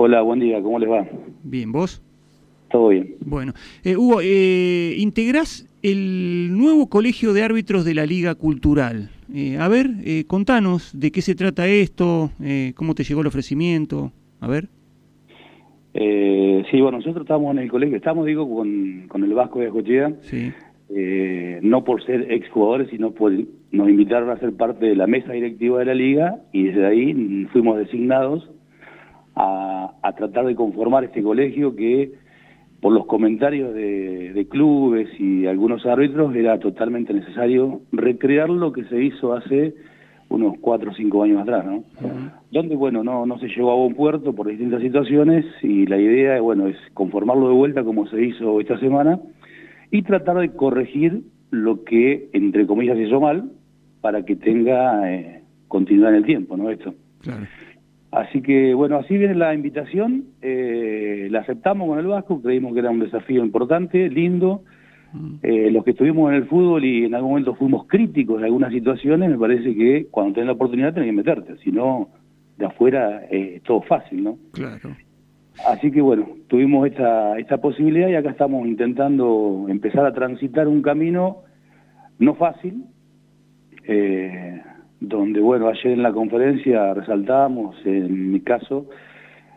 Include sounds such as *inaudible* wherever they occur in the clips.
Hola, buen día, ¿cómo les va? Bien, ¿vos? Todo bien. Bueno, eh, Hugo, eh, integrás el nuevo colegio de árbitros de la Liga Cultural. Eh, a ver, eh, contanos de qué se trata esto, eh, cómo te llegó el ofrecimiento, a ver. Eh, sí, bueno, nosotros estamos en el colegio, estamos, digo, con, con el Vasco de Ajochea, Sí. eh, no por ser exjugadores, sino por nos invitaron a ser parte de la mesa directiva de la liga y desde ahí fuimos designados a, a tratar de conformar este colegio que por los comentarios de, de clubes y algunos árbitros era totalmente necesario recrear lo que se hizo hace unos cuatro o cinco años atrás, ¿no? Donde, bueno, no, no se llegó a buen puerto por distintas situaciones y la idea, bueno, es conformarlo de vuelta como se hizo esta semana y tratar de corregir lo que, entre comillas, se hizo mal para que tenga eh, continuidad en el tiempo, ¿no? Esto. Claro. Así que, bueno, así viene la invitación, eh, la aceptamos con el Vasco, creímos que era un desafío importante, lindo. Eh, los que estuvimos en el fútbol y en algún momento fuimos críticos de algunas situaciones, me parece que cuando tenés la oportunidad tenés que meterte, si no, de afuera eh, es todo fácil, ¿no? Claro. Así que bueno, tuvimos esta, esta posibilidad y acá estamos intentando empezar a transitar un camino no fácil, eh, donde bueno, ayer en la conferencia resaltábamos, en mi caso,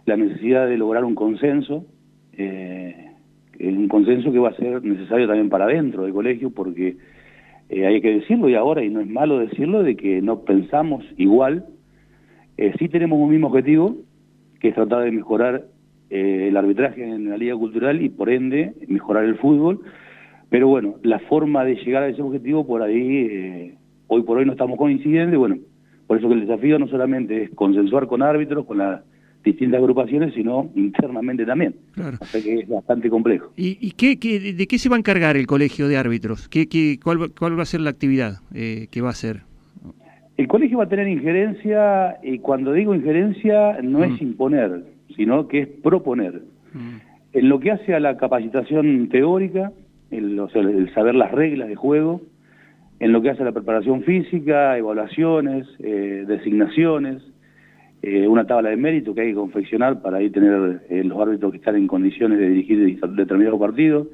la necesidad de lograr un consenso, eh, un consenso que va a ser necesario también para dentro del colegio, porque eh, hay que decirlo y ahora, y no es malo decirlo, de que no pensamos igual, eh, sí tenemos un mismo objetivo, que es tratar de mejorar eh, el arbitraje en la Liga Cultural y por ende mejorar el fútbol. Pero bueno, la forma de llegar a ese objetivo por ahí, hoy por hoy no estamos coincidentes. Bueno, por eso que el desafío no solamente es consensuar con árbitros, con las distintas agrupaciones, sino *laughs* internamente también. Claro. O sea que es bastante complejo. ¿Y, y qué, qué- de qué se va a encargar el colegio de árbitros? ¿Qué, qué- cuál, va- cuál va a ser la actividad eh, que va a hacer? El colegio va a tener injerencia, y cuando digo injerencia no es Mm. imponer, sino que es proponer. Mm, En lo que hace a la capacitación teórica, el, o sea, el saber las reglas de juego, en lo que hace a la preparación física, evaluaciones, eh, designaciones, eh, una tabla de mérito que hay que confeccionar para ahí tener eh, los árbitros que están en condiciones de dirigir determinados partidos.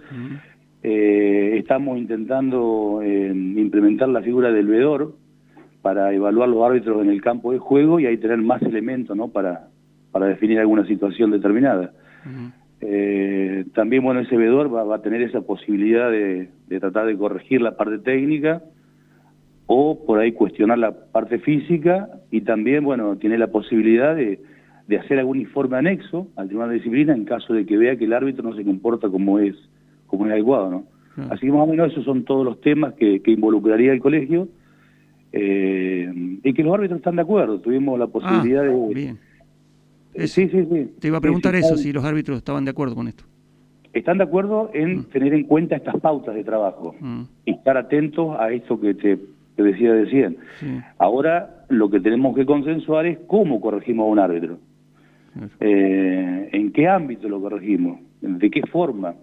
estamos intentando implementar la figura del veedor para evaluar los árbitros en el campo de juego y ahí tener más elementos ¿no? para, para definir alguna situación determinada. también, bueno, ese veedor va, va a tener esa posibilidad de, de tratar de corregir la parte técnica o por ahí cuestionar la parte física y también, bueno, tiene la posibilidad de, de hacer algún informe anexo al Tribunal de Disciplina en caso de que vea que el árbitro no se comporta como es, como es adecuado, ¿no? Claro. Así que más o menos esos son todos los temas que, que involucraría el colegio eh, y que los árbitros están de acuerdo. Tuvimos la posibilidad Ah, de... bien. Sí, sí, sí. Te iba a preguntar sí, eso, están- si los árbitros estaban de acuerdo con esto. están de acuerdo en tener en cuenta estas pautas de trabajo Mm, y estar atentos a esto que te, te decía recién. sí, Ahora lo que tenemos que consensuar es cómo corregimos a un árbitro, claro. Eh, en qué ámbito lo corregimos, de qué forma,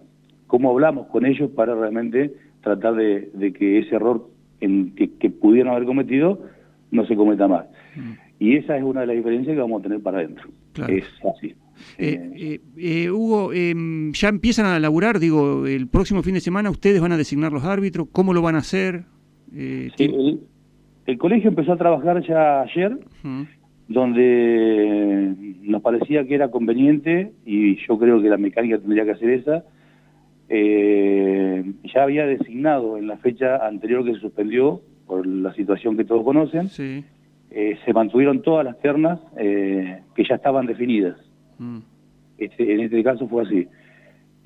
cómo hablamos con ellos para realmente tratar de, de que ese error en que, que pudieron haber cometido no se cometa más. Mm. Y esa es una de las diferencias que vamos a tener para adentro. Claro. Es así. Eh, eh, eh, Hugo, em, ya empiezan a laburar, digo, el próximo fin de semana ustedes van a designar los árbitros, ¿cómo lo van a hacer? Eh, Sí, el, el colegio empezó a trabajar ya ayer, donde nos parecía que era conveniente, y yo creo que la mecánica tendría que hacer esa, eh, ya había designado en la fecha anterior que se suspendió, por la situación que todos conocen, sí, eh, se mantuvieron todas las ternas eh, que ya estaban definidas. mm, Este, en este caso fue así.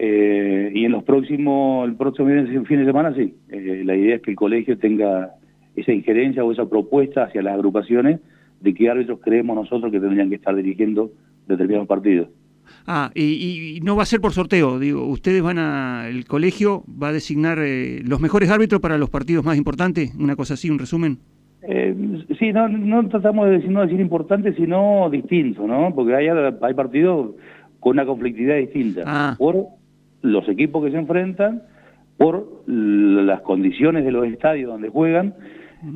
Eh, y en los próximos, el próximo fin de semana, sí. Eh, la idea es que el colegio tenga esa injerencia o esa propuesta hacia las agrupaciones de qué árbitros creemos nosotros que tendrían que estar dirigiendo determinados partidos. Ah, y no va a ser por sorteo, digo, ustedes van a, el colegio va a designar eh, los mejores árbitros para los partidos más importantes, una cosa así, un resumen. Eh, sí, no, no tratamos de decir, no decir importante, sino distinto, ¿no? Porque hay, hay partidos con una conflictividad distinta. Ah. Por los equipos que se enfrentan, por las condiciones de los estadios donde juegan.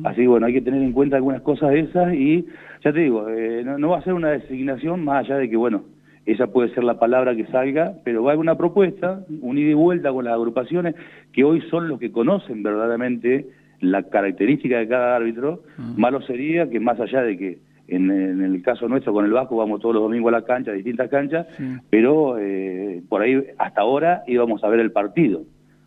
Así que bueno, hay que tener en cuenta algunas cosas de esas y ya te digo, eh, no, no va a ser una designación más allá de que, bueno, esa puede ser la palabra que salga, pero va a haber una propuesta, un ida y vuelta con las agrupaciones, que hoy son los que conocen verdaderamente la característica de cada árbitro. Malo sería que más allá de que en, el caso nuestro con el Vasco vamos todos los domingos a la cancha, a distintas canchas, pero eh, por ahí hasta ahora íbamos a ver el partido.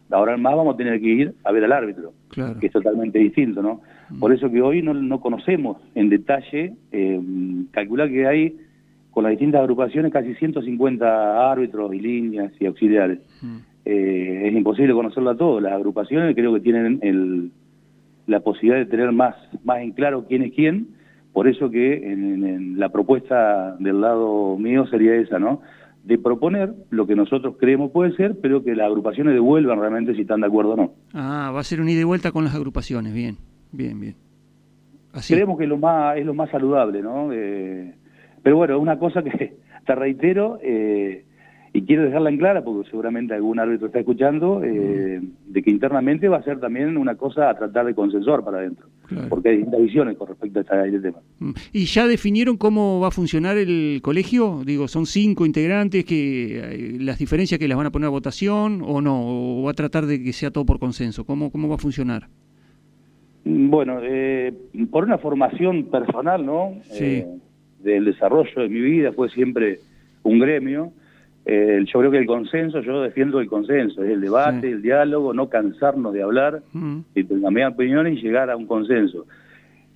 Ahora más vamos a tener que ir a ver al árbitro, que es totalmente distinto, ¿no? Por eso que hoy no, no conocemos en detalle, eh, calcular que hay con las distintas agrupaciones casi 150 árbitros y líneas y auxiliares. Eh, es imposible conocerlo a todos. Las agrupaciones creo que tienen el, la posibilidad de tener más, más en claro quién es quién. Por eso que en, la propuesta del lado mío sería esa, ¿no? De proponer lo que nosotros creemos puede ser, pero que las agrupaciones devuelvan realmente si están de acuerdo o no. Ah, va a ser un ida y vuelta con las agrupaciones, bien, bien, bien. Así. Creemos que es lo más, es lo más saludable, ¿no? Pero bueno, una cosa que *laughs* te reitero, eh, y quiero dejarla en clara, porque seguramente algún árbitro está escuchando, eh, de que internamente va a ser también una cosa a tratar de consensuar para adentro, porque hay distintas visiones con respecto a este, tema. Mm. ¿Y ya definieron cómo va a funcionar el colegio? Digo, ¿son cinco integrantes que eh, las diferencias que las van a poner a votación o no? ¿O va a tratar de que sea todo por consenso? ¿Cómo, cómo va a funcionar? Mm, bueno, por una formación personal, ¿no? Sí del desarrollo de mi vida, fue siempre un gremio. Eh, yo creo que el consenso, yo defiendo el consenso, el debate, el diálogo, no cansarnos de hablar, mm. y cambiar opiniones y llegar a un consenso.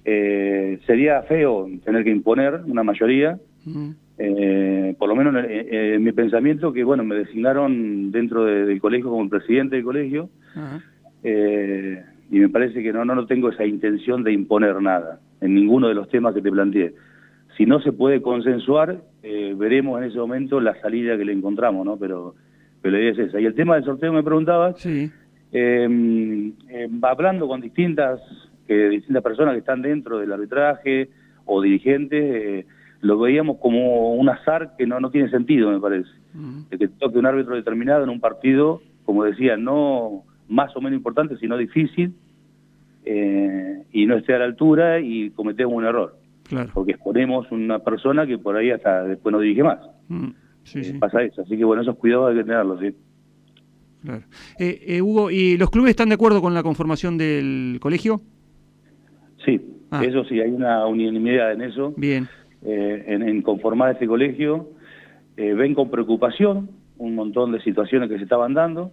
Eh, sería feo tener que imponer una mayoría, mm. eh, por lo menos en, mi pensamiento, que bueno, me designaron dentro del colegio como presidente del colegio, y me parece que no, no, no tengo esa intención de imponer nada en ninguno de los temas que te planteé. Si no se puede consensuar, eh, veremos en ese momento la salida que le encontramos, ¿no? Pero, pero la idea es esa. Y el tema del sorteo me preguntabas, sí. Em, em, hablando con distintas, distintas personas que están dentro del arbitraje o dirigentes, eh, lo veíamos como un azar que no, no tiene sentido, me parece. De que toque un árbitro determinado en un partido, como decía, no más o menos importante, sino difícil, eh, y no esté a la altura y cometemos un error. Porque exponemos una persona que por ahí hasta después no dirige más. Mm, eh, pasa eso. Así que bueno, esos cuidados hay que tenerlos, sí. Claro. Eh, eh, Hugo, ¿y los clubes están de acuerdo con la conformación del colegio? Sí, ah. eso sí, hay una unanimidad en eso. Bien. en, conformar este colegio. ven con preocupación un montón de situaciones que se estaban dando.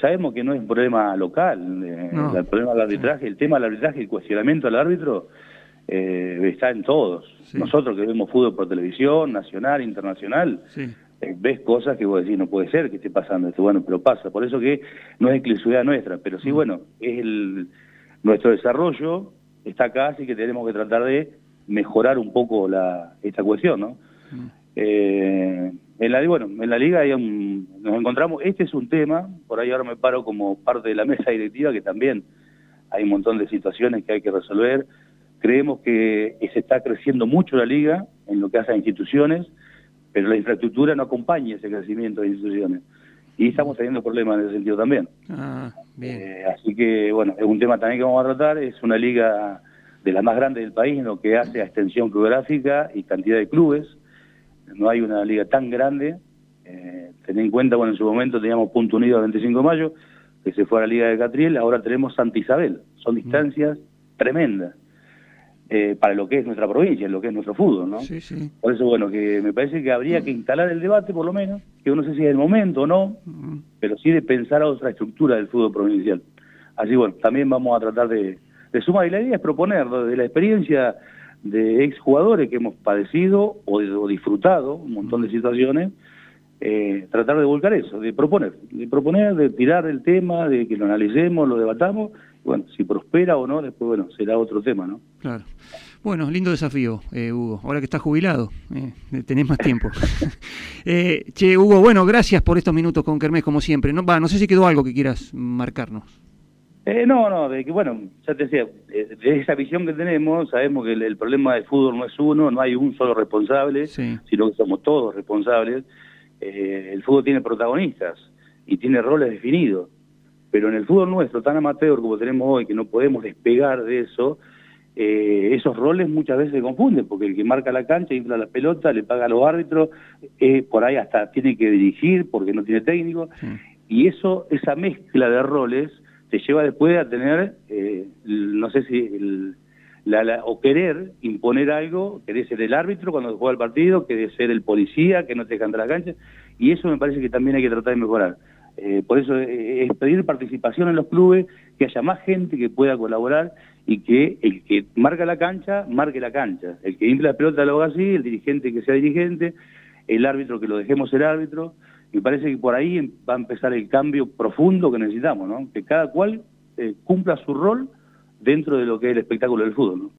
sabemos que no es un problema local, el problema del arbitraje, el tema del arbitraje, el cuestionamiento al árbitro eh, está en todos. Nosotros que vemos fútbol por televisión, nacional, internacional, eh, ves cosas que vos decís, no puede ser que esté pasando esto, bueno, pero pasa. Por eso que no es exclusividad nuestra, pero sí, mm. bueno, es el, nuestro desarrollo está acá, así que tenemos que tratar de mejorar un poco la, esta cuestión, ¿no? Mm. Eh, en la, bueno, en la liga hay nos encontramos, este es un tema, por ahí ahora me paro como parte de la mesa directiva, que también hay un montón de situaciones que hay que resolver, Creemos que se está creciendo mucho la liga en lo que hace a instituciones, pero la infraestructura no acompaña ese crecimiento de instituciones. Y estamos teniendo problemas en ese sentido también. Ah, eh, así que, bueno, es un tema también que vamos a tratar. Es una liga de las más grandes del país en lo que hace a extensión geográfica y cantidad de clubes. No hay una liga tan grande. Eh, ten en cuenta, bueno, en su momento teníamos Punto Unido el 25 de mayo, que se fue a la Liga de Catriel, ahora tenemos Santa Isabel. Son distancias tremendas. Eh, para lo que es nuestra provincia, lo que es nuestro fútbol, ¿no? Sí, sí. Por eso, bueno, que me parece que habría que instalar el debate, por lo menos, que no sé si es el momento o no, pero sí de pensar a otra estructura del fútbol provincial. Así, bueno, también vamos a tratar de, sumar, y la idea es proponer, desde la experiencia de exjugadores que hemos padecido o, disfrutado un montón de situaciones, eh, tratar de volcar eso, de proponer, de proponer, de tirar el tema, de que lo analicemos, lo debatamos bueno, si prospera o no, después, bueno, será otro tema, ¿no? Claro. Bueno, lindo desafío, eh, Hugo. Ahora que estás jubilado, eh, tenés más tiempo. *laughs* eh, che, Hugo, bueno, gracias por estos minutos con Kermés, como siempre. No, va, no sé si quedó algo que quieras marcarnos. Eh, no, no, de que, bueno, ya te decía, de esa visión que tenemos, sabemos que el, problema del fútbol no es uno, no hay un solo responsable, sino que somos todos responsables. El fútbol tiene protagonistas y tiene roles definidos. Pero en el fútbol nuestro, tan amateur como tenemos hoy, que no podemos despegar de eso, eh, esos roles muchas veces se confunden, porque el que marca la cancha, infla la pelota, le paga a los árbitros, eh, por ahí hasta tiene que dirigir porque no tiene técnico, y eso, esa mezcla de roles te lleva después a tener, eh, no sé si, el, la, o querer imponer algo, querer ser el árbitro cuando juega el partido, querer ser el policía que no te canta la cancha, y eso me parece que también hay que tratar de mejorar. Eh, por eso eh, es pedir participación en los clubes, que haya más gente que pueda colaborar y que el que marca la cancha, marque la cancha. El que infla la pelota lo haga así, el dirigente que sea dirigente, el árbitro que lo dejemos ser árbitro. Me parece que por ahí va a empezar el cambio profundo que necesitamos, ¿no? Que cada cual eh, cumpla su rol dentro de lo que es el espectáculo del fútbol. ¿no?